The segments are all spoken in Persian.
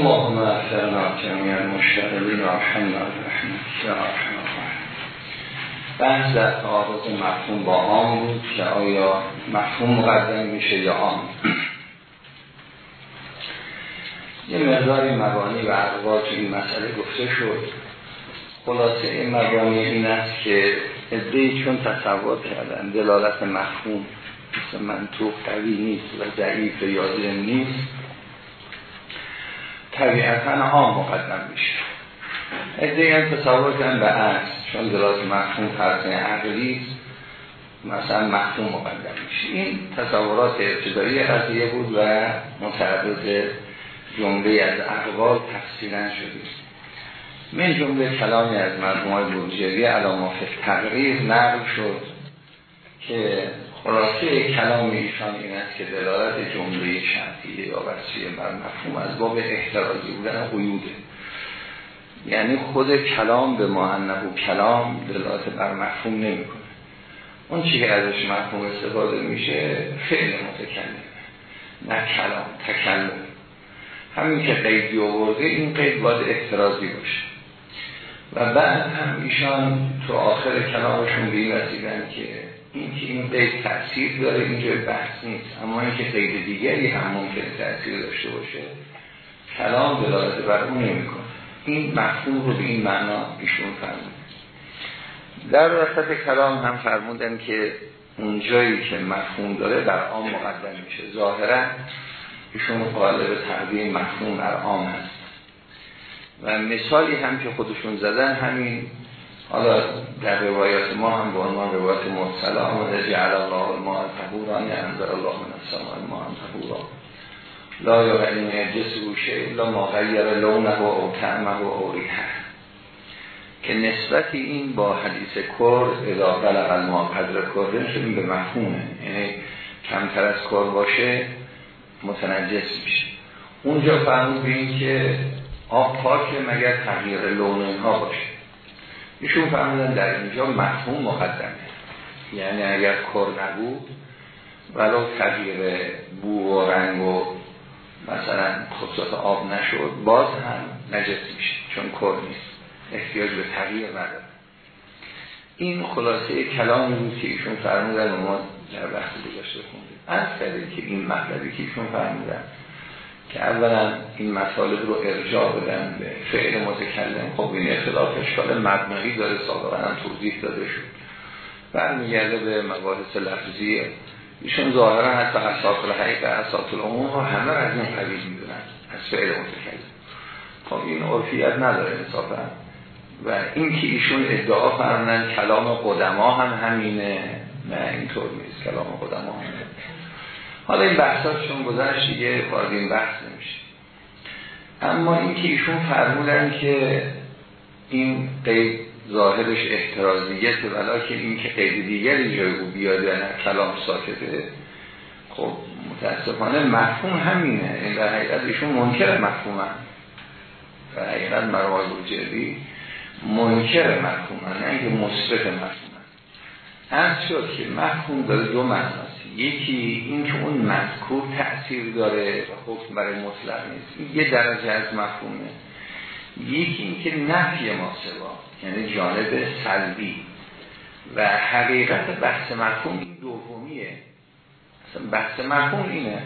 اللهم اغفرنا جميع المشتغلین و ارحمنا برحمتك یا ارحم بحث در تعارض مفهوم با آن بود که آیا مفهوم مقدم میشه یا آن. یه مقدار مبانی و اقوال این مسئله گفته شد. خلاصه این مبانی این است که ادهی چون تصور کردن دلالت مفهوم مثل منطوق قوی نیست و ضعیف یا نیست طبیعتا آن مقدم میشه. ادهی هم تصور کردن به عکس چون دلالت مفهوم فرض عقلی مثلا مفهوم مقدم میشه. این تصورات ابتدایی قضیه بود و متعرض جمله از اقوال تفصیلا شده. من جمله کلامی از مرحوم بروجری علامات تقریر نقل شد که خلاصه کلام ایشان این است که دلالت جمله شرطیه یا وصیه بر مفهوم از باب احترازی بودن قیوده یعنی خود کلام به ما انهو کلام دلالت بر مفهوم نمی‌کنه. اون چی که ازش مفهوم استفاده میشه فعل متکلم نه کلام تکلم. همین که قیدی آورده این قید باید احترازی باشه. و بعد هم ایشان تو آخر کلامشون به که این که این قید تأثیر داره اینجا بحث نیست. اما اینکه قید دیگری هم ممکن تأثیر داشته باشه کلام دلالت بر اون نمی‌کنه. این مفهوم رو به این معنا ایشون فرمود. در وسط کلام هم فرمودن که اون جایی که مفهوم داره در آن مقدم میشه. ظاهرا ایشون قائل به تقدیم مفهوم در آن هست. و مثالی هم که خودشون زدن همین حالا در روایات ما هم به عنوان روایت مرسله آمده جعل الله الماء طهورا یعنی انظر الله من السماء الماء طهورا لا یغنی نجس و شیء لا ما غیر لونه او طعمه او ریحه. که نسبتی این با حدیث کرد اذا بلغ الماء قدر کرد شدیم به مفهومه یعنی کمتر از کرد باشه متنجس میشه. اونجا فرمود بین که آب پاک مگر تغییر لون اینها باشه. ایشون فرمودن در اینجا مفهوم مقدمه. یعنی اگر کر نبود ولو تغییر بو و رنگ و مثلا خصوصات آب نشد باز هم نجس میشه چون کر نیست. احتیاج به تغییر نداره. این خلاصه کلام بود که ایشون فرمودن ما در وقت دیگشت خوندیم. از که این مطلبی که ایشون فرمودن که اولا این مطالب رو ارجاع بدن به فعل متکلم خب این اختلاف اشکال مبنایی داره سابقا هم توضیح داده شد. برمیگرده به مباحث لفظی. ایشون ظاهرا حتی اساس الحقیقه اساس العموم ها همه از این قبیل می‌دونن از فعل متکلم. خب این عرفیت نداره انصافا و این که ایشون ادعا فرمونن کلام قدما هم همینه نه اینطور نیست. کلام قدما همینه. حالا این بحثاتشون گذشت دیگه وارد این بحث نمیشه. اما این که ایشون فرمودن که این قید ظاهرش احترازیت ولا که این که قید دیگری جای او بیاد نه کلام ساکته. خب متاسفانه مفهوم همینه. این در حقیقت ایشون منکر مفهوم هم. در حقیقت مروای بروجردی منکر مفهوم نه اینکه مصرف مفهوم هم. شد که مفهوم داره دو معناست. یکی این که اون مذکور تأثیر داره و حکم برای مطلق نیست. یه درجه از مفهومه. یکی این که نفی ما سوا یعنی جانب سلبی. و حقیقت بحث مفهوم این دومیه. اصلا بحث مفهوم اینه.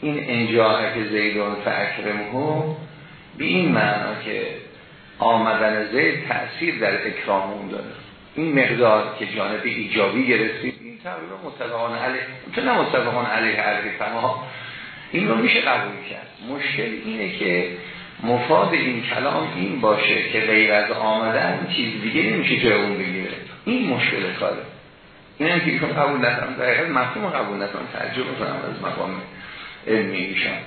این انجاهک زیدون فاکرمه به این معنا که آمدن زید تأثیر در اکرام اون داره. این مقدار که جانب ایجابی گرفتید تقریبا متفقان علیه تو نه متفقان علیه علیه فما این رو میشه قبول کرد. مشکل اینه که مفاد این کلام این باشه که غیر از آمدن چیز دیگه نمیشه توی اون بگیره. این مشکل کاره. این هم که قبول نکنم در مفهوم قبول نکنم تعجب می‌کنم از مقام علمی ایشان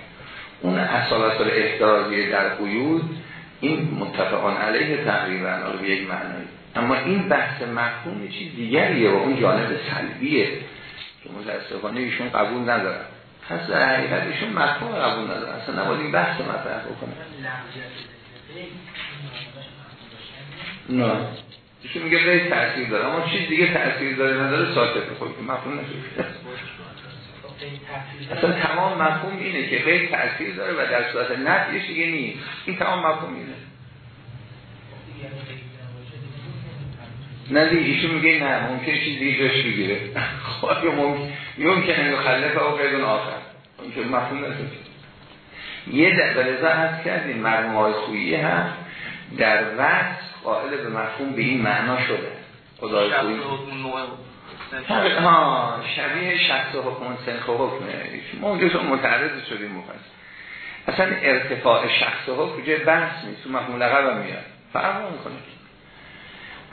اون اصالت احترازی در قیود این متفقان علیه تقریبا به یک معنی اما این بحث مفهوم چیز دیگریه و اون جانب سلبیه. که متاسفانه ایشون قبول ندارن. پس در حقیقت ایشون مفهوم قبول ندارن. اصلا نباید این بحث مطرح بکنه. نه. ایشون میگه غیر تاثیر داره. اما چیز دیگه تاثیر داره نداره ساکت خود مفهوم نشه اصلا تمام مفهوم اینه که غیر تأثیر داره و در صورت نفیش دیگه نیست. این تمام مفهوم اینه. نه دیگه ایشون میگه نه ممکن چیزی جاش بگیره. خب ممکن ممکنه خلفه او قیدون آخر. ممکن مفهوم نداره. یه دفعه هست کردیم مرموم های خویی هم در وقت قائل به مفهوم به این معنا شده. خدای خویی. ها شبیه شخص حکم سنخ حکمه ما اونجا متعرض شدیم مفصل اصلا ارتفاع شخص حکم جای بحث نیست. تو محمول لقب هم میاد. فرق می‌کنه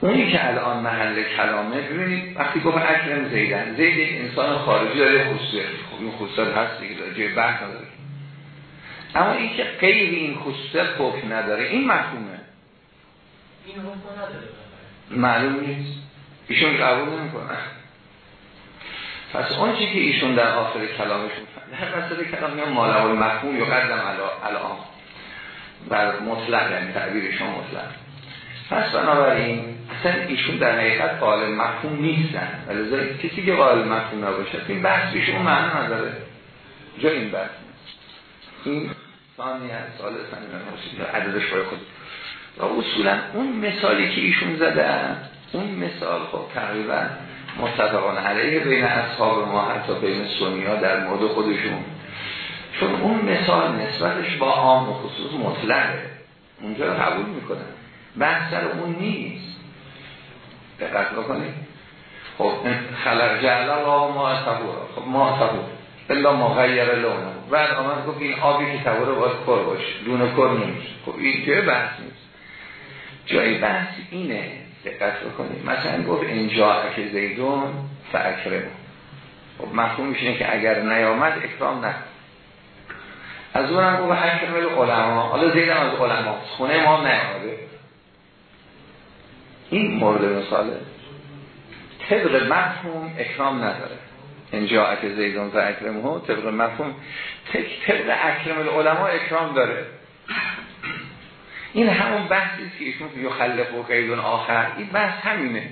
اونی که الان محل کلامه ببینید وقتی گفت اکرم زیدن زید انسان خارجی داره خصوصیت خب این خصوصیت هست دیگه داره جای بحث نداره. اما این که غیر این خصوصیت حکم نداره این مفهومه. این حکم نداره. معلوم نیست. ایشون قبول نمی‌کنه. پس اون چی که ایشون در آخر کلامشون در مسئله کلام یا مالا و مفهوم یا قدم الان. بر مطلق یعنی تعبیرشون مطلق. پس بنابراین اصلا ایشون در حقیقت قائل مفهوم نیستن. ولی کسی که قائل مفهوم نباشه این بحث ایشون معنا نداره. جا این بحث این ثانی هست سال عددش برای خود. و اصولا اون مثالی که ایشون زده اون مثال خب تقریبا متفقان علیه بین اصحاب ما حتی بین سنی ها در مورد خودشون. چون اون مثال نسبتش با عام و خصوص مطلقه. اونجا رو قبول می‌کنن بحث سر اون نیست. دقت بکنید. خب خلق جعل الله ما خب ما تبور الا ما غیر لونه بعد آمد گفت این آبی که تبور باید کر باشه. دونه کر نیست خب این جای بحث نیست. جای بحث اینه دقت بکنید. مثلا گفت اینجا که زیدون فاکرم خب مفهومش اینه که اگر نیامد اکرام نکن از اونم گفت اکرم علما حالا زیدم از علما خونه ما نیامده. این مورد مثاله طبق مفهوم اکرام نداره. اینجا اک زیدون و اکرم ها طبق مفهوم طبق اکرم العلماء اکرام داره. این همون بحثی که ایشون یو خلق و قیدون آخر. این بحث همینه.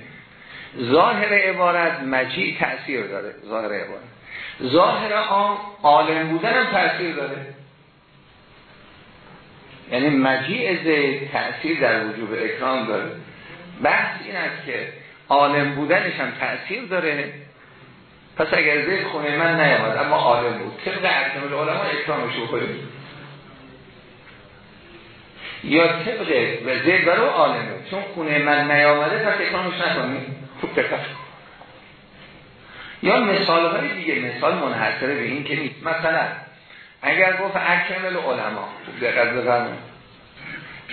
ظاهر عبارت مجیع تأثیر داره. ظاهر عبارت. ظاهر آن عالم بودن هم تأثیر داره. یعنی مجیع زید تأثیر در وجوب اکرام داره. بحث این است که عالم بودنش هم تأثیر داره. پس اگر زید خونه من نیامد اما عالم بود. طبق اکرام علما اکرامش بکنیم یا طبق و زید برو عالمه. چون خونه من نیامده پس اکرامش نکنیم. خوب دقت یا مثال های دیگه مثال منحصره به این که نیست. مثلا اگر گفت اکمل علما. خوب دقت بفرمایید.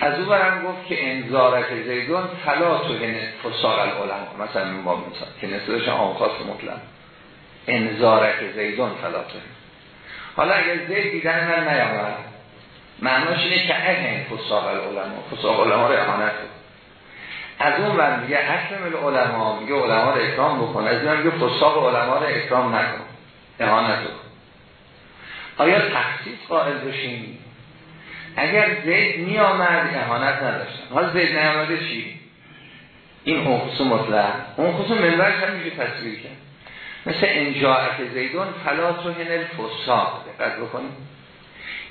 از او برم گفت که انذارک زیدون فلا تو فساق العلماء مثلا این با مثال. که نسبتش آن خاص مطلق. انذارک زیدون فلا تو حالا اگر زید دیدن من نیامد. معناش اینه که اهن فساق العلماء فساق علماء رو احانت از اون ور میگه اکرم العلماء میگه علما رو اکرام بکن. از اون میگه فساق علما رو اکرام نکن. احانت آیا تخصیص قائل بشیم؟ اگر زید می آمد احانت نداشتن. حالا زید نیامده چی؟ این خصوص مطلق. اون خصوص منورش هم میشه تصویر کرد. مثل انجاعت زیدون فلات رو هنل فساق دقت بکنیم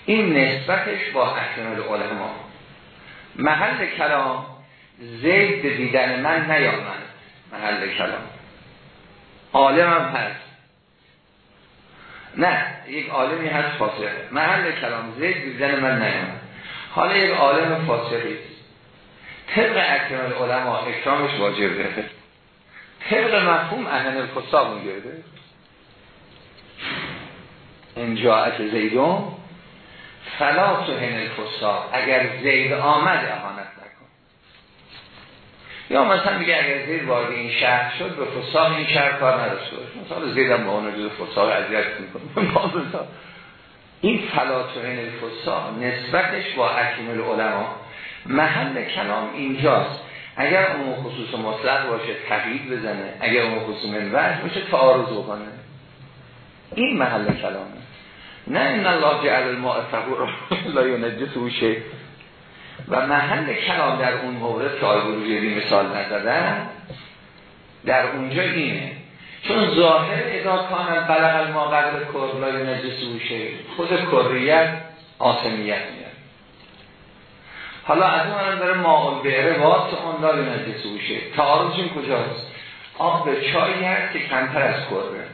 این نسبتش با احکام علما محل کلام زید دیدن من نیامد. محل کلام. عالم هم هست. نه یک عالمی هست فاسقه محل کلام زید دیدن من نیامد. حالا یک عالم فاسقی است. طبق اکرام علما اکرامش واجبه. طبق مفهوم اهل الفساق میگرده. انجاعت زیدون. فلا هن الفساق. اگر زید آمد احانت نکن یا مثلا میگه اگر زید وارد این شهر شد به فساق این شهر کار نداشته باشه. مثلا زید هم با اون جز فساق اذیت می‌کنه. این فلا هن الفساق نسبتش با حکیم العلماء محل کلام اینجاست. اگر اون خصوص مطلق باشه تقیید بزنه. اگر اون خصوص منوج باشه تعارض بکنه. این محل کلامه. نه این الله جعل الماء طهور لا ينجسه شيء و محل کلام در اون مورد که آقای مثال نزدن در اونجا اینه. چون ظاهر ادا کانن بلغ ما قدر کر لای نجس بوشه خود کریت آسمیت میاد. حالا از اون هم داره ماغل به واسه اون لای نجس تعارضشون کجاست؟ آب به چایی هست که کمتر از کره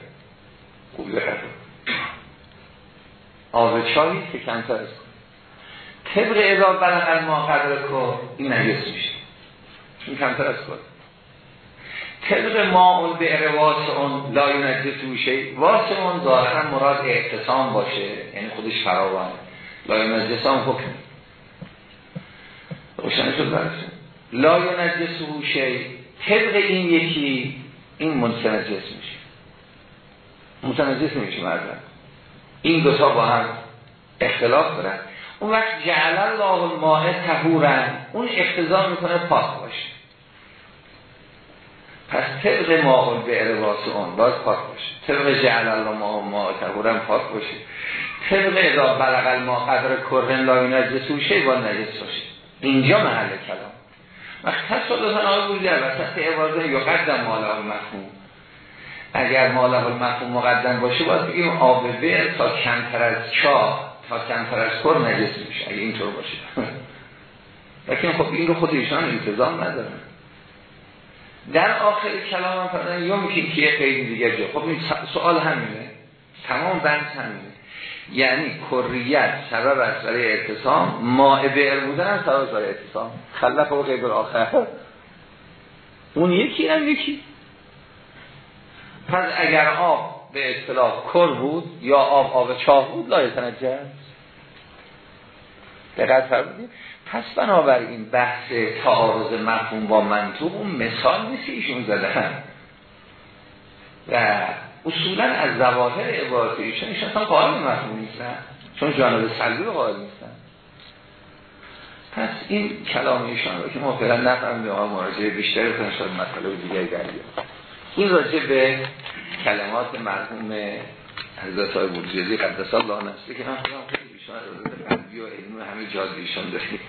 خوب آب چایی که کمتر از طبق ادا بلغ ما قدر کر این نجس میشه. این کمتر از کره طبق ما اون به رواس اون لای نجس میشه. واسه اون ظاهرا مراد اعتصام باشه یعنی خودش فراوان. لای نجس هم حکم. روشن شد برسه لای نجس میشه. طبق این یکی این متنجس میشه. متنجس نمیشه مردم این دوتا با هم اختلاف دارن. اون وقت جعل الله الماء تهورن اون اقتضا می‌کنه پاک باشه. پس طبق ماهول به واسه اون باید پاک باشه. طبق جعل الله ما ما تهورن پاک باشه. طبق اذا بلغ ما قدر کرن لا نجس شه با نجس باشه اینجا محل کلام. وقت تصادفا آقای بودی در وسط عبارده یا قدم ماله مفهوم اگر ماله مفهوم مقدم باشه باید بگیم آب تا کمتر از چاه تا کمتر از کر نجس میشه اگه اینطور باشه. لیکن خب این رو خود ایشان ندارن. در آخر کلام هم فرمودن یا می‌کنیم که یه قید دیگر جا. خب این سوال همینه. تمام بحث همینه. یعنی کریت سبب است برای اعتصام. ماء بئر بودن هم سبب برای اعتصام. خلف و غیر آخر. اون یکی هم یکی. پس اگر آب به اصطلاح کر بود یا آب آب چاه بود لای تنجس دقیق فرمودیم پس بنابراین بحث تعارض مفهوم با منطوق اون مثال نیست ایشون زدن. و اصولا از زواهر عبارت ایشون ایشون اصلا قائل مفهوم نیستن. چون جانب سلبی قائل نیستن. پس این کلام ایشان رو که ما فعلا نفهمیم آقا مراجعه بیشتری کنیم مسئله دیگری در این راجع به کلمات مرحوم حضرت های بودجیزی قدس الله نسلی که من خیلی بیشتر قلبی و همه جاز ایشان داریم.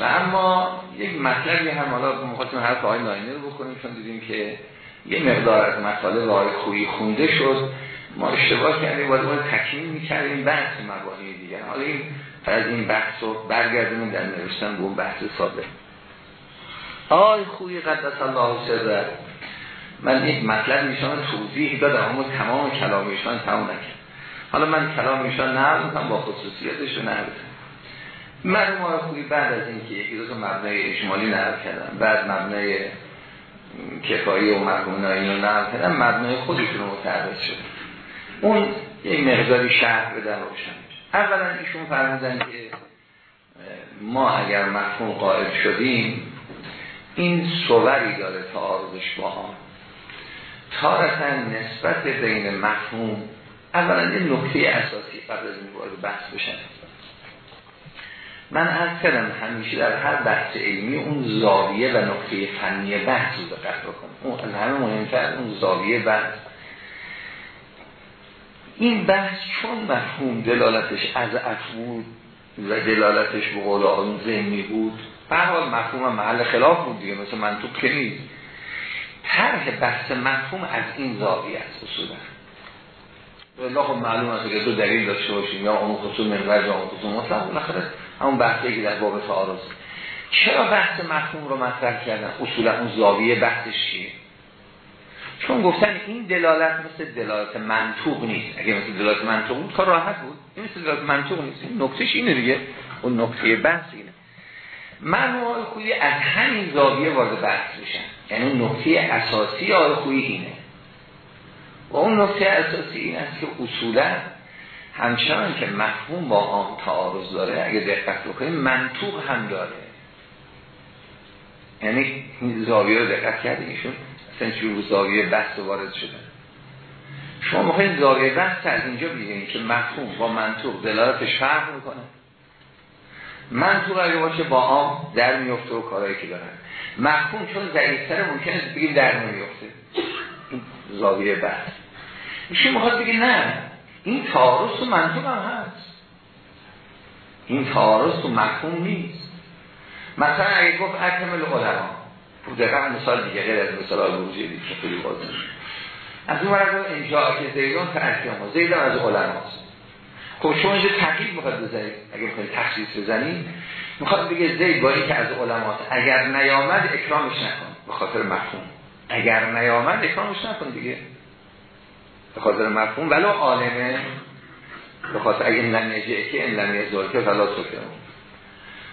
و اما یک مطلبی هم حالا مخواستیم حرف آقای ناینه رو بکنیم چون دیدیم که یه مقدار از مسئله راه خویی خونده شد. ما اشتباه کردیم باید ما تکمیل می‌کردیم بحث مبانی دیگر. حالا این از این بحث رو برگردیم در نوشتن به اون بحث سابق. آقای خویی قدس الله سره. من یک مطلب میشان توضیح دادم اما تمام کلامیشان تمام نکرد. حالا من کلامیشان نقل می‌کنم با خصوصیتش رو نقل ما خوبی بعد از اینکه یکی دو تا مبنای اجمالی نقل کردم بعد مبنای کفایی و مرمونایی رو نقل کردم مبنای خودشون رو متعرض شد اون یک مقداری شهر بدن روشن اولا ایشون فرمودن که ما اگر مفهوم قائل شدیم این صوری داره تعارضش با هم تارتا نسبت بین مفهوم اولا این نکته اساسی قبل از وارد بحث بشن من از کردم همیشه در هر بحث علمی اون زاویه و نکته فنی بحث رو دقت بکنم. اون همه مهمتر اون زاویه بحث. این بحث چون مفهوم دلالتش از بود و دلالتش به قول آن ذهنی بود به حال مفهوم محل خلاف بود دیگه. مثل منطوب که نیست طرح بحث مفهوم از این زاویه است اصولا. الله معلوم است که دو دلیل داشته باشیم یا اون خصوص منوج یا اون خصوص مطلق بالاخره همون بحثی که در باب تعارض چرا بحث مفهوم رو مطرح کردن؟ اصولا اون زاویه بحثش چیه؟ چون گفتن این دلالت مثل دلالت منطوق نیست. اگه مثل دلالت منطوق بود کار راحت بود. این مثل دلالت منطوق نیست. نکتهش اینه دیگه. اون نکته بحث اینه. معلومه خویی از همین زاویه وارد بحث بشن یعنی نکته اساسی آقای خویی اینه. و اون نکته اساسی این است که اصولا همچنان که مفهوم با آن تعارض داره اگه دقت بکنیم منطوق هم داره. یعنی زاویه رو دقت کردیم ایشون؟ اصلا چون زاویه بحث وارد شده؟ شما می‌خواین زاویه بحث از اینجا بگیرین که مفهوم با منطوق دلالتش فرق می‌کنه. منطوق اگه باشه با آم در میفته و کارهایی که دارن. مفهوم چون ضعیفتر ممکنه بگیم در نمیفته زاویه بحث. میشه می‌خواد بگه نه این تعارض و منطوق هم هست. این تعارض و مفهوم نیست. مثلا اگه گفت اکمل علما دقیقا مثال دیگه غیر از مثال آلوزی دیگه خیلی بازه از اون مرد اینجا که زیدان ما زیدان از علماست. خب شما اینجا تحقیق می‌خواد بزنید اگه می‌خواید تخصیص بزنید. می‌خواد بگه زید با که از علماست. اگر نیامد اکرامش نکن. به خاطر مفهوم. اگر نیامد اکرامش نکن دیگه. به خاطر مفهوم. ولو عالمه. به خاطر اگه این نجه که این لم که فلا سکرم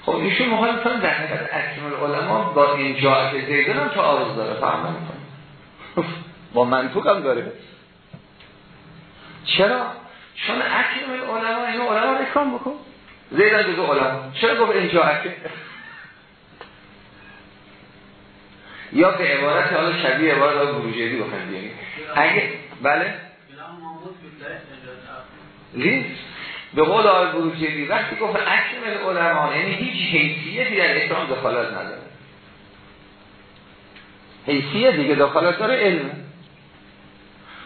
خب ایشون مخالفان در حقیقت اکمل علما با این جا که زیدان هم تا آرز داره. فهم نمی‌کنه با منطوق هم داره. چرا؟ چون اکمل علما این علما رو اکرام بکن. زیدان جزو علما چرا گفت این جا یا به عبارت حالا شبیه عبارت ها بروجهدی بخندیم اگه بله؟ لیست به قول آقای بروجردی وقتی گفت اکمل علما یعنی هیچ حیثیتی در اسلام دخالت نداره. حیثیت دیگه دخالت داره علم.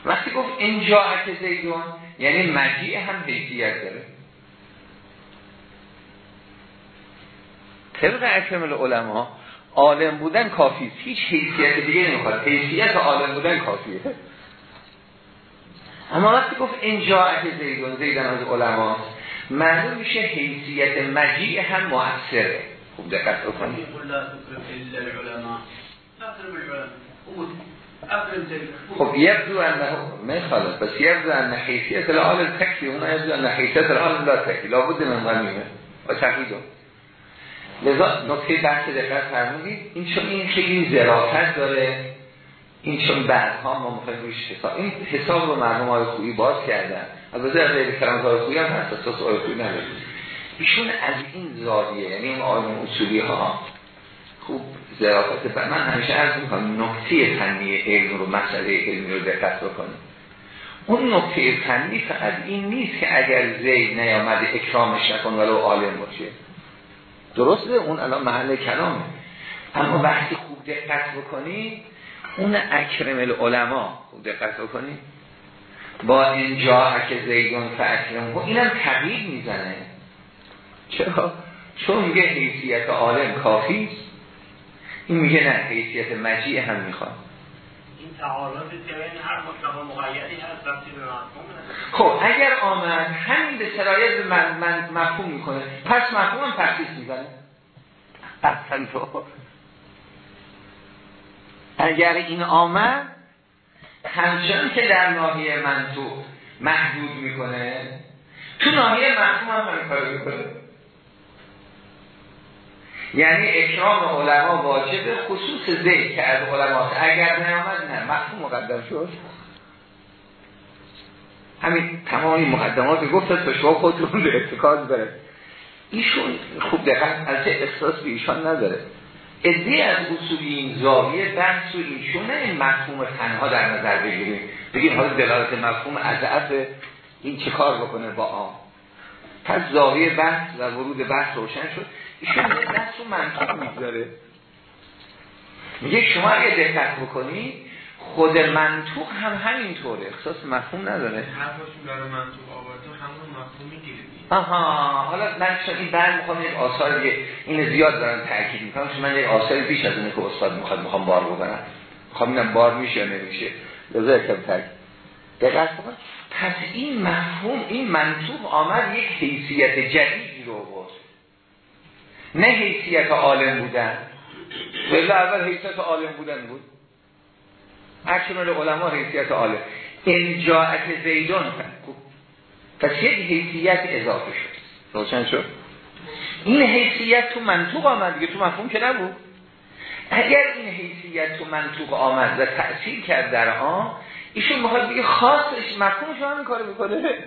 وقتی گفت اینجا اک زیدون یعنی مجیع هم حیثیت داره. طبق اکمل علما عالم بودن کافی هیچ حیثیت دیگه نمی‌خواد. حیثیت عالم بودن کافیه. اما وقتی گفت اگه زیدون زیدن از علما معلوم میشه حیثیت مجیع هم مؤثره. خوب دقت بکنید. خب یبدو انه می‌خواد بس یبدو ان حیثیت العالم تکفی. اونا یبدو ان حیثیت العالم لا تکفی. لابد من و تقییدون لذا نکته بحث دقت فرمودید این چون این خیلی ظرافت داره این چون بعدها ما می‌خوایم روش حساب این حساب رو مرحوم های خویی باز کردن. البته از غیر کلام های خویی هم هست اساس های خویی نداره. ایشون از این زاویه یعنی این آیون اصولی ها خوب ظرافت من همیشه عرض می‌کنم نکته فنی علم رو مسئله علمی رو دقت بکنیم اون نکته فنی فقط این نیست که اگر زید نیامد اکرامش نکن ولو عالم باشه. درسته اون الان محل کلامه. اما وقتی خوب دقت بکنی اون اکرم العلماء خوب دقت بکنید با این جا که زیدون فاکرم اینم تغییر می‌زنه. چرا؟ چون میگه حیثیت عالم کافی این میگه نه حیثیت مجیع هم می‌خواد. تعارض هر مقیدی هست وقتی به خب اگر آمد همین به سرایت من, من مفهوم می‌کنه. پس مفهوم هم تخصیص می‌زنه. اصلا تو. اگر این آمد همچنان که در ناحیه منطوق محدود می‌کنه تو ناحیه مفهوم هم من کار می‌کنه. یعنی اکرام علما واجب خصوص زید که از علما اگر نیامد نه. مفهوم مقدم شد. همین تمامی مقدمات گفت تا شما خودتون به اتکاز بره ایشون خوب دقت از احساس به ایشان نداره. ادهی از اصولی این زاویه بحث و ایشون این مفهوم تنها در نظر بگیریم. بگیم حالا دلالت مفهوم از این چه کار بکنه با آن پس زاویه بحث و ورود بحث روشن شد. ایشون بحث رو منطوق می‌گذاره. میگه شما اگه دقت بکنی خود منطوق هم همینطوره. احساس مفهوم نداره. حرفشون برای منطوق آورده همون مفهوم می‌گیره آها. حالا من چون این بعد می‌خوام یک آثار دیگه این زیاد دارم تاکید می‌کنم چون من یک آثار بیش از اینه که استاد می‌خواد می‌خوام بار بکنم می‌خوام اینم بار میشه یا نمیشه. لذا یکم تاکید دقت بکن. پس این مفهوم این منطوق آمد یک حیثیت جدیدی رو بود نه حیثیت عالم بودن. ولی اول حیثیت عالم بودن بود. اکمل علما حیثیت عالم. این جاعت زیدان پس یک حیثیت اضافه شد. روشن شد؟ این حیثیت تو منطوق آمد دیگه. تو مفهوم که نبود. اگر این حیثیت تو منطوق آمد و تأثیر کرد در آن ایشون می‌خواد بگه خاصش مفهوم شما این کارو می‌کنه.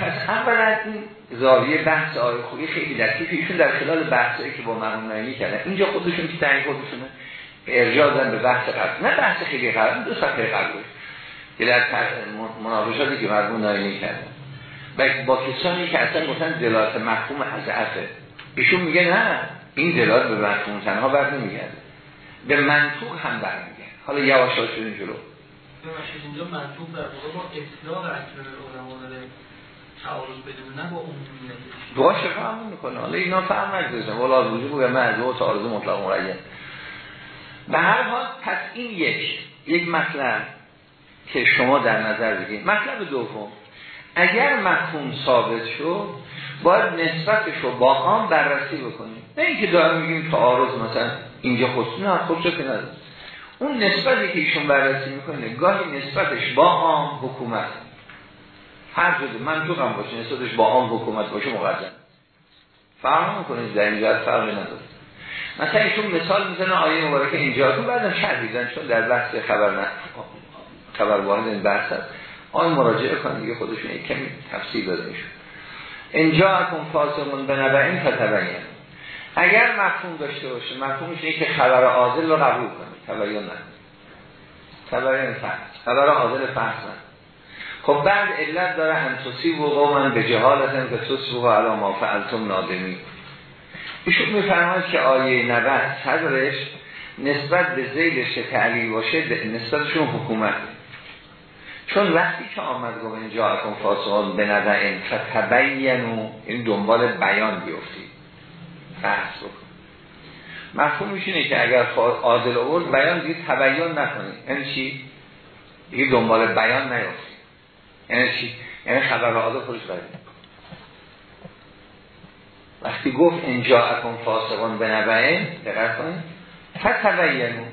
پس اولا این زاویه بحث آقای خوبی خیلی لطیفه. ایشون در خلال بحثایی که با مرحوم نایمی کردن. اینجا خودشون که تعیین خودشونه ارجاع دادن به بحث قبل. نه بحث خیلی قبل دو صفحه قبل که در مناقشاتی که مرحوم نایمی کردن و با کسانی که اصلا گفتن دلالت مفهوم عفه ایشون میگه نه این دلالت به مفهوم تنها بر نمیگرده. به منطوق هم برمیگرده حالا یواش شدیم جلو اینجا منطوق در واقع با اطلاق اکبر علما داره تعارض بدون نه با عمومیت. باشه فهم می‌کنه. حالا اینا فهم نگذاشتن. ولا وجود و معذور و تعارض مطلق مرید به هر حال پس این یک یک مطلب که شما در نظر بگید مطلب دوم اگر مفهوم ثابت شد باید نسبتش رو با آن بررسی بکنیم. نه اینکه دارم میگیم تعارض مثلا اینجا خصوصی نه خود که نداره اون نسبتی که ایشون بررسی می‌کنه گاهی نسبتش با آن حکومت. هر جده من تو هم باشه نسبتش با آن حکومت باشه مقدم. فهم می‌کنه در اینجا فرقی نداره. مثلا ایشون مثال می‌زنه آیه مبارکه اینجا. تو بعدم شرح دیدن چون در بحث خبر نه خبر واحد این بحث هست. آن مراجعه کنید دیگه خودشون یک کمی تفصیل داده میشون اینجا اکن فاسمون به نبعین فتبین اگر مفهوم داشته باشه مفهومش اینه که خبر عادل رو قبول کنید تبین نه. تبین فرس خبر عادل نه. خب بعد علت داره انتوسی و قومن به جهالت به تصبح علا ما فعلتم نادمی ایشون میفرماید که آیه نبعد صدرش نسبت به زیلش تعلیل باشه نسبتشون حکومت. چون وقتی که آمد گفت اینجا اکن فاسقان به نظر فتبینو این دنبال بیان بیفتی بحث بکن مفهومش اینه که اگر عادل آورد بیان دیگه تبیین نکنید یعنی چی؟ دیگه دنبال بیان نیفتی یعنی چی؟ یعنی خبر عادل خودش باید وقتی گفت اینجا اکن فاسقان به نبعین دقیق کنید. فتبینو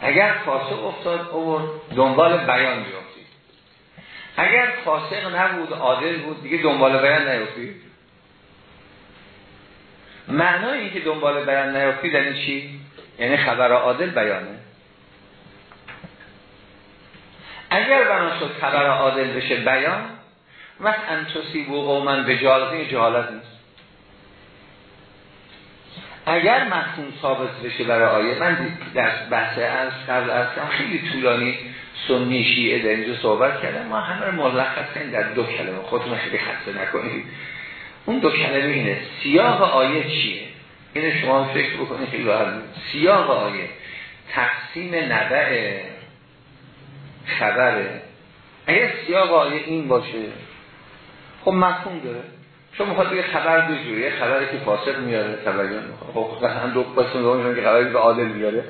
اگر فاسق افتاد او دنبال بیان بیافتید اگر فاسق نبود عادل بود دیگه دنبال بیان نیافتید. معنای این که دنبال بیان نیافتید یعنی چی؟ یعنی خبر عادل بیانه. اگر بنا خبر عادل بشه بیان وقت انتوسی و قومن به جالت جهالت نیست. اگر مفهوم ثابت بشه برای آیه من در بحث از قبل از خیلی طولانی سنی شیعه در اینجا صحبت کردم. ما همه ملخص کنیم در دو کلمه. خودتون خیلی خسته نکنید. اون دو کلمه اینه سیاق آیه چیه؟ اینه شما فکر بکنید خیلی راحت سیاق آیه. تقسیم نبع خبره. اگر سیاق آیه این باشه خب مفهوم داره. چون می‌خواد بگه خبر دو جوریه خبری که فاسق میاره تبیین خب مثلا دو قسم دوم که خبری به عادل میاره.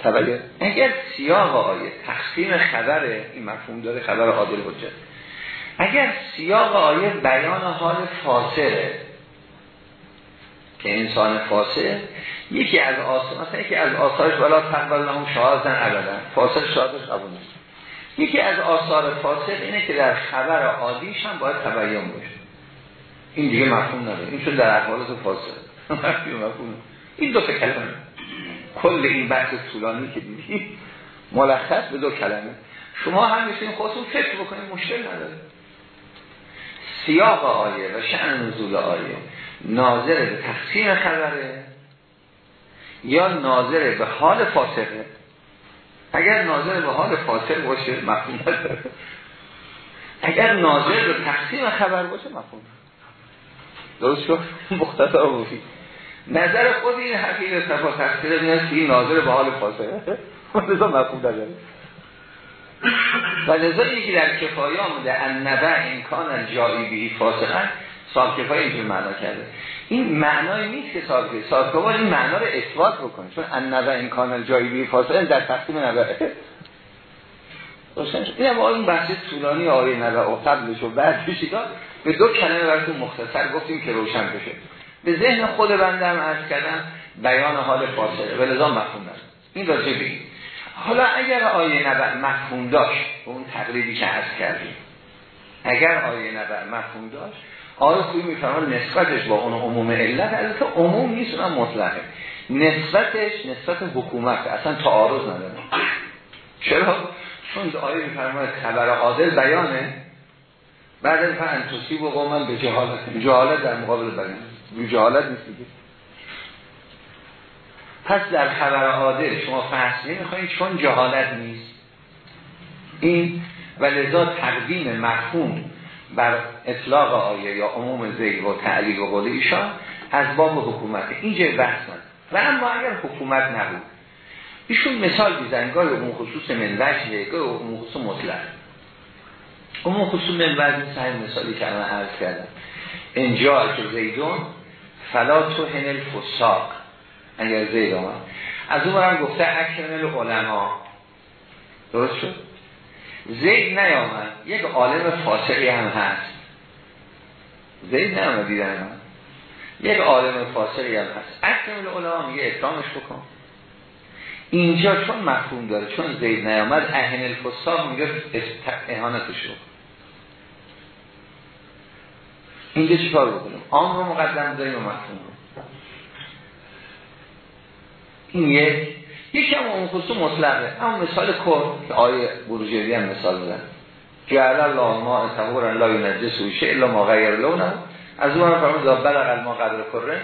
تبیین اگر سیاق آیه تقسیم خبر این مفهوم داره خبر عادل حجت اگر سیاق آیه بیان حال فاسقه که انسان فاسق یکی از آثار مثلا یکی از آثارش ولا تقبل لهم شهادتن ابدا فاسق شهادتش قبول نیست. یکی از آثار فاسق اینه که در خبر عادیش هم باید تبیین باشه. این دیگه مفهوم نداره. این شد در احوالات فاسد. مفهوم این دو کلمه. کل این بحث طولانی که دیدی ملخص به دو کلمه. شما هم می‌تونید خودتون فکر بکنید مشکل نداره. سیاق آیه و شأن نزول آیه. ناظر به تقسیم خبره یا ناظر به حال فاسقه؟ اگر ناظر به حال فاسق باشه مفهوم نداره. اگر ناظر به تقسیم خبر باشه مفهوم درست شد؟ مختصر مفید نظر خود این حقیق صفا تقصیر میاد که این ناظر به حال فاسقه. مفهوم داره و لذا که در کفایه آمده ان نبع امکان الجایی بهی فاسقه صاحب کفایه اینجور معنا کرده. این معنای نیست که صاحب صاحب این معنا رو اثبات بکنه چون ان نبع امکان الجایی بهی فاسقه در تقسیم نبع. این هم این بحث طولانی آیه نبع و قبلش و بعدش به دو کلمه براتون مختصر گفتیم که روشن بشه. به ذهن خود بنده هم عرض کردم بیان حال فاصله و لذا مفهوم داشت این راجع بگیم حالا اگر آیه نبع مفهوم داشت اون تقریبی که عرض کردیم. اگر آیه نبع مفهوم داشت آیه خوبی می‌فهمن نسبتش با اون عموم علت البته عموم نیست اونم مطلقه. نسبتش نسبت حکومت اصلا تعارض نداره. چرا؟ چون آیه میفرماید خبر عادل بیانه بعد از تصیب و قومن به جهالت جهالت در مقابل بنی جهالت نیست پس در خبر عادل شما فحص نمی‌خواین چون جهالت نیست. این و لذا تقدیم مفهوم بر اطلاق آیه یا عموم زیل و تعلیل و قول ایشان از باب حکومت. اینجا بحث من و اما اگر حکومت نبود ایشون مثال بیزن گاهی اون خصوص من وجه گاهی اون خصوص مطلق. اون خصوص من وزن سهی مثالی که الان عرض کردم. انجا که زیدون فلا تو هنل فساق اگر زید آمد. از اون برم گفته اکرم علما. درست شد؟ زید نیامد. یک عالم فاسقی هم هست. زید نیامد دیدن من یک عالم فاسقی هم هست. اکرم علما میگه اکرامش بکن. اینجا چون مفهوم داره چون زید نیامد اهن الفساق میگه اهانتش رو. اینجا چی کار بکنیم؟ آن رو مقدم داریم و مفهوم رو این یک. یکی هم اون خصوص مطلقه اما مثال کن که آیه بروجردی هم مثال بزن جعل الله ما اتبورا لا ینجس و الا ما غیر لونه. از اون فرمود بلغ ما قدر کره.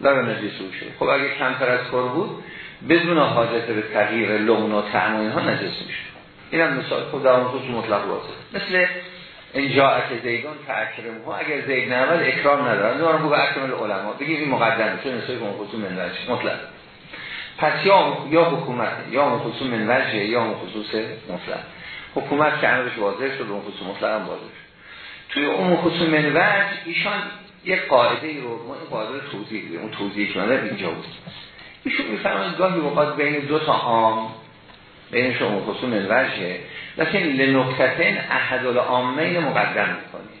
لا ینجس و خب اگه کمتر از کر بود بدون حاجت به تغییر لون و طعم و اینها نجس میشه. این هم مثال. خود در اون خصوص مطلق واضح مثل انجاعت زیدان تأکرم ها اگر زید نعمد اکرام ندارن. دارم خوب اکرم العلماء. بگیم این مقدمه. چون نسای که خصوص مطلق. پس یا یا حکومت یا خصوص منوجه یا خصوص مطلق. حکومت که امرش واضح شد اون خصوص مطلق هم واضح شد. توی اون خصوص منوج ایشان یک قاعده ای رو ما این قاعده توضیح بدیم اون توضیح که اینجا بود. ایشون میفرمایند گاهی وقت بین دو تا عام بین شما خصوص منوجه لیکن لنکتتن احد العامین مقدم می‌کنیم.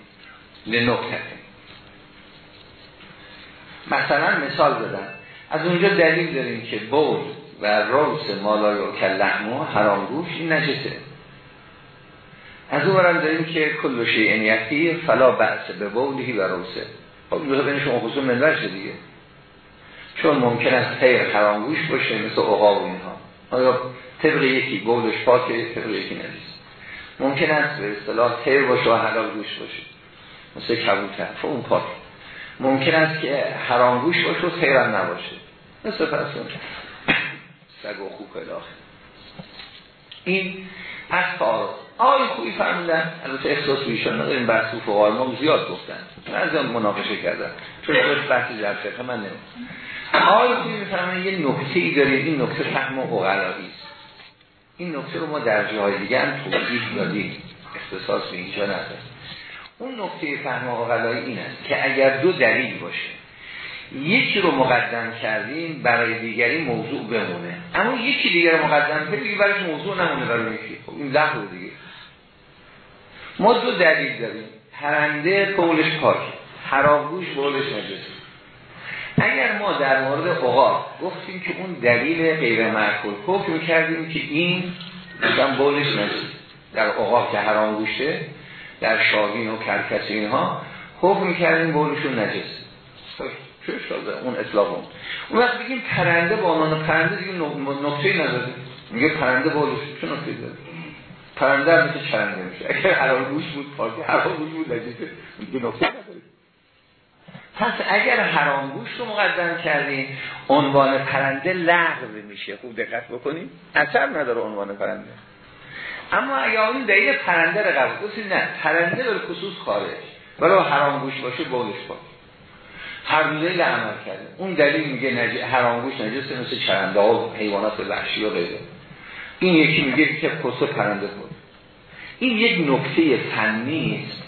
لنکتتن مثلا مثال بدن از اونجا دلیل داریم که بود و روس مالای و کلحمو حرام گوش این نجسه از اون برم داریم که کل شیعنیتی فلا بحث به بودی و روسه خب دو بین شما خصوص منوجه دیگه. چون ممکن است خیر حرامگوش باشه مثل اقاب و اینها. آیا طبق یکی بولش پاکه طبق یکی ممکن است به اصطلاح خیر باشه و حلال گوش باشه. مثل کبوتر. خب اون پاک ممکن است که حرامگوش باشه و خیرم نباشه. مثل فرسون سگ و خوک الاخر این از کار آقای خوبی فرمودن البته احساس بیشون نداریم بحث و ما زیاد گفتن. از مناقشه کردن چون خودش بحثی در من نمید آقای خوبی میفرمایند یه نکته ای داریم. این نکته فهم و است. این نکته رو ما در جاهای دیگه هم توضیح دادیم. اختصاص به اینجا نداریم. اون نکته فهم و اغلایی این است که اگر دو دلیل باشه. یکی رو مقدم کردیم برای دیگری موضوع بمونه. اما یکی دیگر رو مقدم کردیم برایش موضوع نمونه برای یکی. خب این لحظه دیگه. ما دو دلیل داریم. پرنده قولش پاک. حرامگوش قولش نجسه اگر ما در مورد عقاب گفتیم که اون دلیل غیر معقول حکم کردیم که این مثلا بولش نجس در عقاب که حرام گوشه در شاگین و کرکس اینها حکم کردیم بولشون نجس. چه شده اون اطلاق اون؟ اون وقت بگیم پرنده با عنوان پرنده دیگه نقطه نداره. میگه پرنده بولش چه نقطه داره؟ پرنده هم مثل چرنده میشه. اگر حرام گوش بود پاکی حرام گوش بود نجسه. میگه نقطه نداره. پس اگر حرام گوش رو مقدم کردیم عنوان پرنده لغو میشه. خوب دقت بکنیم. اثر نداره عنوان پرنده. اما اگر اون دلیل پرنده رو قبول نه پرنده به خصوص خارج. ولو حرام گوش باشه بولش باشه هر دلیل عمل کرده. اون دلیل میگه نج... حرام گوش نجسه مثل چرنده ها و حیوانات وحشی و غیره. این یکی میگه که خصوص پرنده بود این یک نکته فنی است.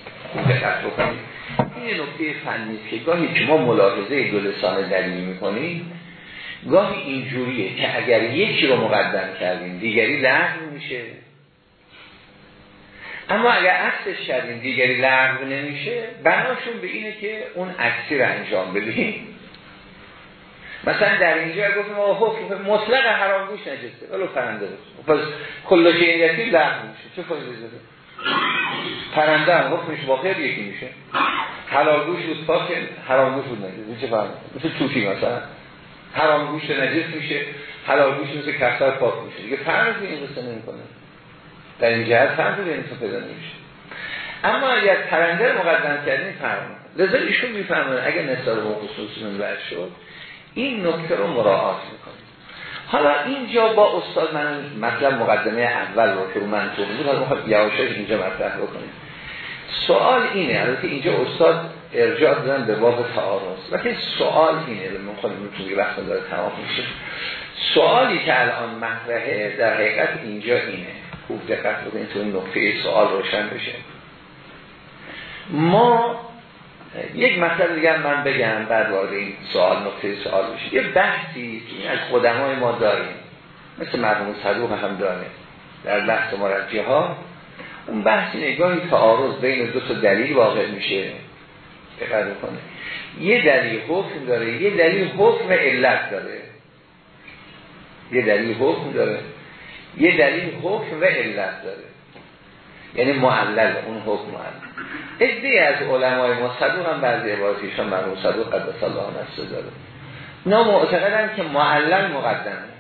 دقت بکنید. این نکته فنی که گاهی که ما ملاحظه دو لسان دلیلی می‌کنیم گاهی اینجوریه که اگر یکی رو مقدم کردیم دیگری لغو میشه. اما اگر عکسش کردیم دیگری لغو نمیشه بناشون به اینه که اون عکسی رو انجام بدیم. مثلا در اینجا گفتیم آقا حکم مطلق حرام گوش نجسته ولو پرنده بود پس کل شیعیتی لغو میشه. چه فایده داره؟ پرنده هم حکمش واقع یکی میشه. حلال گوش بود پاک حرام گوش بود نجس. چه فرق مثل توتی مثلا. حرام گوش نجس میشه حلال گوش مثل کفتر پاک میشه. دیگه فرق این قصه نمی‌کنه. در این جهت فرق این پیدا نمیشه اما اگر پرنده مقدم کردیم فرق لذا ایشون می‌فهمه اگر نصار به خصوصی من شد این نکته رو مراعات می‌کنه حالا اینجا با استاد من مطلب مقدمه اول رو که رو منطور بود حالا می‌خواد یواشاش اینجا مطرح بکنیم. سوال اینه البته اینجا استاد ارجاع دادن به باب تعارض. لیکن سوال اینه من خودم توی وقت داره تمام میشه سوالی که الان مطرحه در حقیقت اینجا اینه. خوب دقت بکنید تو این نقطه سوال روشن بشه. ما یک مطلب دیگر من بگم بعد وارد این سوال نقطه سوال بشه. یه بحثی از قدمای ما داریم. مثل مرحوم صدوق هم داره در بحث مرجی ها اون بحثی نگاهی تعارض بین دو تا دلیل واقع میشه. دقت کنه یه دلیل حکم داره یه دلیل حکم علت داره. یه دلیل حکم داره. یه دلیل حکم و علت داره. یعنی معلل اون حکم معلل. ادهی از علمای ما صدوق هم بعضی عبارتیشان مرموم صدوق قدس الله نفسه داره. اینا معتقدن که معلل مقدمه.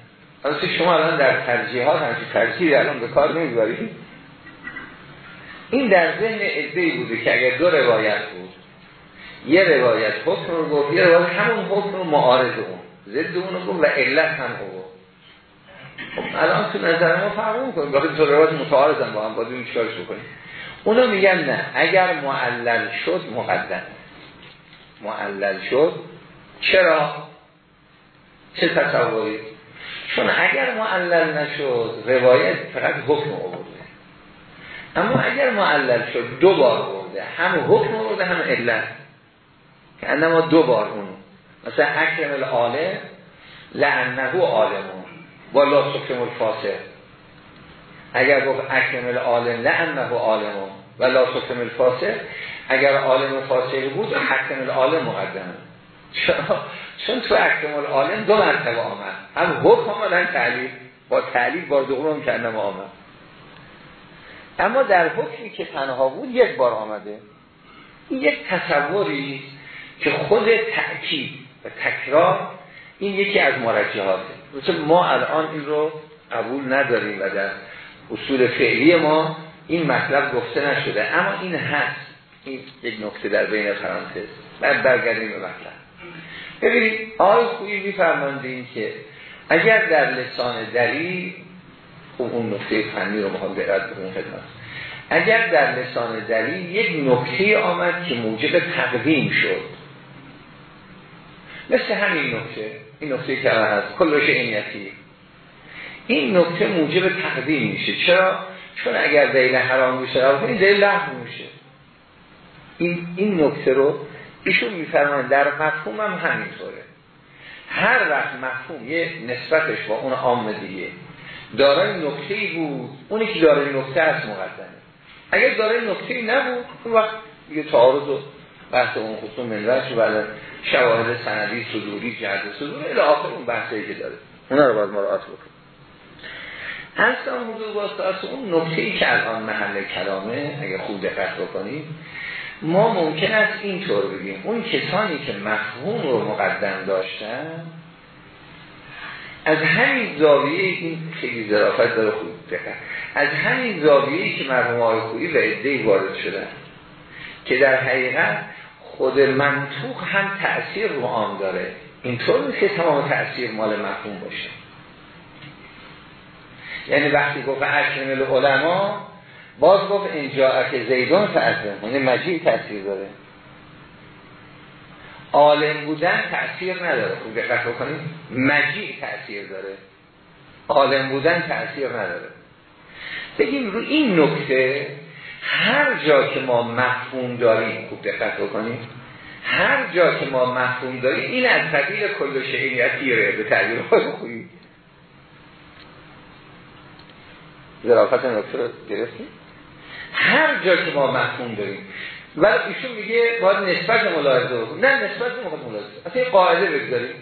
البته شما الان در ترجیحات همچی ترجیحی الان به کار نمی‌برید. این در ذهن ادهی بوده که اگر دو روایت بود یه روایت حکم رو گفت یه روایت همون حکم رو معارض اون. ضد اون رو گفت و علت هم رو خب الان تو نظر ما فرق باید دو روایت متعارضن با هم باید این چیکارش بکنیم. اونا میگن نه اگر معلل شد مقدم. معلل شد چرا؟ چه تصوری؟ چون اگر معلل نشد روایت فقط حکم آورده. اما اگر معلل شد دو بار آورده. هم حکم آورده هم علت. که انما دو بار اون. مثلا اکرم العالم لعنهو عالمون. با لا سکم الفاسق اگر گفت اکرم العالم لعنهو عالمون و لا سکم الفاسق اگر عالم فاسق بود حکم العالم مقدمه چون تو اکرم العالم دو مرتبه آمد. هم حکم آمد هم تعلیل با تعلیل بار دوم انما آمد. اما در حکمی که تنها بود یک بار آمده. این یک تصوری که خود تأکید و تکرار این یکی از مرجحاته مثل ما الان این رو قبول نداریم و در اصول فعلی ما این مطلب گفته نشده. اما این هست. این یک نکته در بین فرانسه بعد برگردیم به مطلب. ببینید آقای خویی میفرماندیم که اگر در لسان دلیل خب اون نکته فنی رو مهم دقت بکنیم خدمت. اگر در لسان دلیل یک نکته آمد که موجب تقدیم شد. مثل همین نکته. این نکته که از کلش اینیتی این نکته موجب تقدیم میشه. چرا؟ چون اگر دیل حرام بشه این دیل لحظ میشه. این, این نکته رو ایشون میفرمان در مفهوم هم همینطوره. هر وقت مفهوم یه نسبتش با اون عام دیگه دارای نکته ای بود اونی که دارای نکته از مقدمه. اگر دارای نکته ای نبود اون وقت یه تعارض و بحث اون خصوص منوش و بعد شواهد سندی صدوری جرد صدوری الی آخر اون بحثی که داره. اونا رو باید مراعات بکنیم. اصلا حضور واسطه اون نکته ای که الان محل کلامه اگه خوب دقت بکنیم ما ممکن است اینطور بگیم. اون کسانی که مفهوم رو مقدم داشتن از همین زاویه این خیلی ظرافت داره خوب دقت. از همین زاویه که مرحوم آقای خویی و عده‌ای وارد شدن که در حقیقت خود منطوق هم تأثیر رو آن داره. اینطور نیست که تمام تأثیر مال مفهوم باشه. یعنی وقتی گفت اکرم العلماء باز گفت انجاعت زیدان تأثیر یعنی مجیع تأثیر داره. عالم بودن تأثیر نداره. خوب دقت بکنید مجیع تأثیر داره. عالم بودن تأثیر نداره. بگیم رو این نکته هر جا که ما مفهوم داریم خوب دقت بکنیم هر جا که ما مفهوم داریم این از قبیل کل شعریتیه به تعبیر خوبی ظرافت نکته رو گرفتیم؟ هر جا که ما مفهوم داریم. ولی ایشون میگه باید نسبت ملاحظه بکنیم. نه نسبت ملاحظه. اصلا قاعده بگذاریم.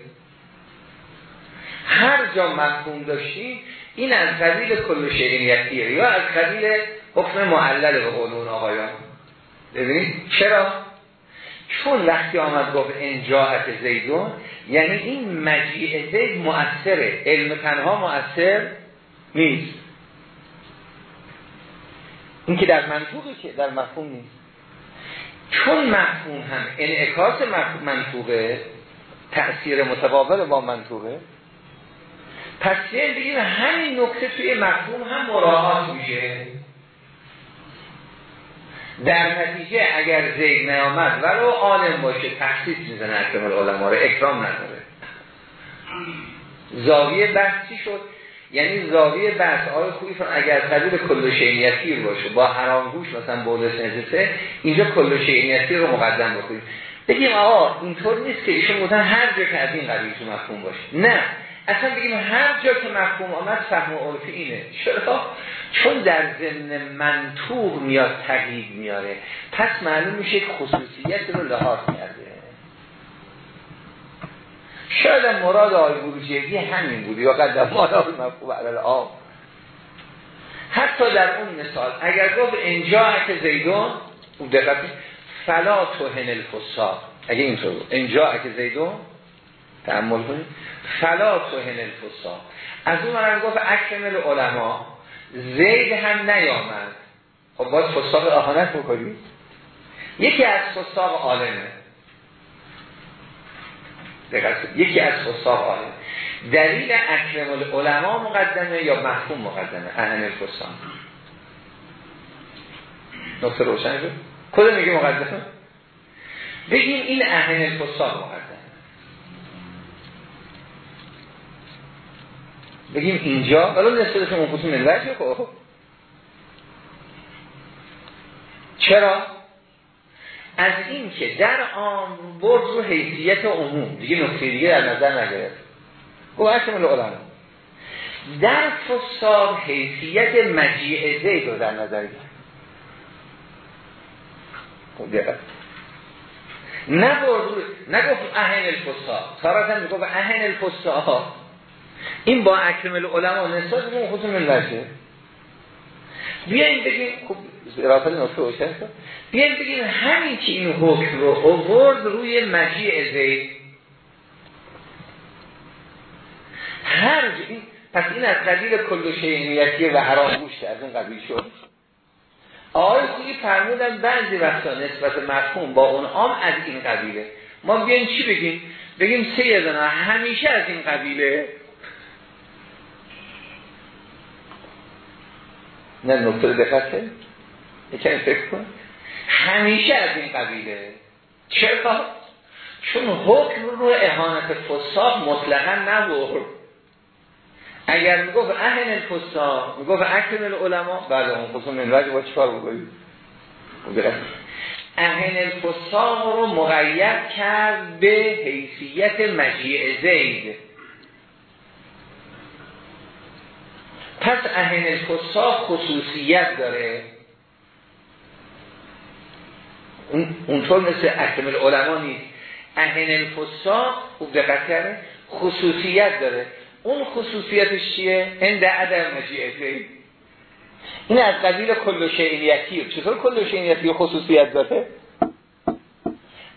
هر جا مفهوم داشتیم این از قبیل کل شعریتیه یا از قبیل حکم معلل به قولون آقایان. ببینید؟ چرا؟ چون وقتی آمد گفت انجاحت زیدون یعنی این مجیع زید مؤثره. علم تنها مؤثر نیست. این که در منطوقی که در مفهوم نیست. چون مفهوم هم انعکاس منطوقه تأثیر متقابل با منطوقه پس یه بگیم همین نکته توی مفهوم هم مراعات میشه. در نتیجه اگر زید نیامد ولو عالم باشه تخصیص می‌زنه اکرم العلماء رو اکرام نداره. زاویه بحثی شد؟ یعنی زاویه بحث آقای خوبی اگر قبیل کل شیعیتی باشه با حرام گوش مثلا بوده سنجسه اینجا کل شیعیتی رو مقدم بکنیم بگیم آقا اینطور نیست که ایشون بودن هر جا که از این قبیل تو مفهوم باشه. نه. اصلا بگیم هر جا که مفهوم آمد فهم عرفی اینه. چرا؟ چون در ضمن منطوق میاد تقیید میاره پس معلوم میشه خصوصیت رو لحاظ کرده. شاید مراد آقای بروجردی همین بود یا قدم مالا مفهوم علال آم حتی در اون مثال اگر گفت انجا که زیدون اون دقیق فلا توهن الفسا اگه اینطور انجا که زیدون تعمل کنید. فلا توهن الفسا از اون مرم گفت اکرمل علما زید هم نیامد. خب باید فساق آهانت بکنید یکی از فساق عالمه. یکی از فساق عالم. دلیل اکرم العلماء مقدمه یا مفهوم مقدمه؟ اهن الفسان نقطه روشن شد؟ کدوم میگه مقدمه؟ بگیم این اهن الفسان مقدمه. بگیم اینجا ولی نسبت اون خصوم الوجه خب. چرا؟ از این که در آن برد رو حیثیت عموم. دیگه نکته دیگه در نظر نگرفت. گوه اکمل علم در فسار حیثیت مجیع زید رو در نظر گرفت. خب نبرد نگفت اهن الفسار تارتا می‌گفت اهن الفسار این با اکرم العلماء نسبت به خصوص ملته بیاییم بگیم خب رافل نکته روشن بیاییم بگیم همین که این حکم رو اوورد روی مجیع زید. هر این پس این از قبیل کل شیعیتی و حرام گوشت از این قبیل شد. آقای خویی فرمودن بعضی وقتا نسبت مفهوم با اون عام از این قبیله. ما بیایم چی بگیم؟ بگیم سیدنا همیشه از این قبیله نه نکته دقته یکن فکر کن. همیشه از این قبیله. چرا؟ چون حکم رو احانت فساق مطلقا نبرد. اگر می‌گفت اهن الفساق می‌گفت اکرم العلماء. بعد اون خصوص من وجه با چکار بکنید اهن الفساق رو مقید کرد به حیثیت مجیع زید. پس اهن الفساق خصوصیت داره. اونطور مثل اکمل علما نیست. اهن الفساق خوب دقت کرده؟ خصوصیت داره. اون خصوصیتش چیه؟ هند عدم مجیعه این از قبیل کل شعینیتی چطور کل شعینیتی خصوصیت داره؟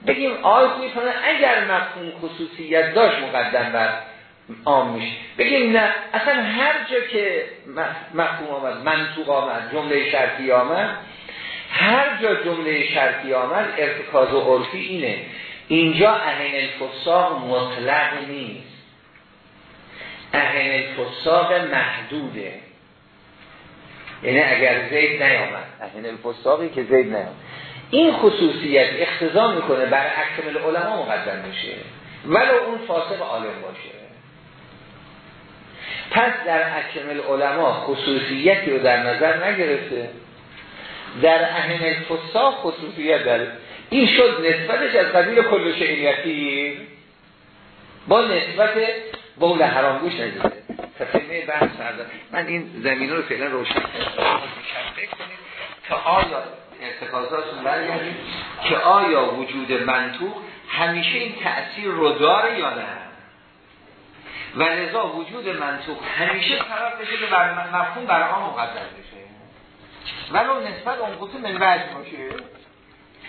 بگیم آیت می‌تونه اگر مفهوم خصوصیت داشت مقدم بر. عام میشه. بگیم نه اصلا هر جا که مفهوم آمد منطوق آمد جمله شرطی آمد هر جا جمله شرطی آمد ارتکاز و عرفی اینه. اینجا اهن الفساق مطلق نیست. اهن الفساق محدوده. یعنی اگر زید نیامد اهن الفساقی که زید نیامد. این خصوصیت اختزام می‌کنه بر اکمل علما مقدم میشه. ولو اون فاسق عالم باشه. پس در اکمل علما خصوصیتی رو در نظر نگرفته. در اهن الفساق خصوصیت داره این شد نسبتش از قبیل کل شعریتی با نسبت بول حرام گوش نگیده تفهمه بحث سردن من این زمین رو فعلا روشن کنید که آیا ارتکازاتون برگردید که آیا وجود منطوق همیشه این تأثیر رو داره یا نه؟ و لذا وجود منطوق همیشه قرار بشه که بر مفهوم بر آن مقدر بشه. ولو نسبت اون قسم من وجه باشه.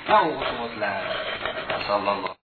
نه اون قسم مطلق. الله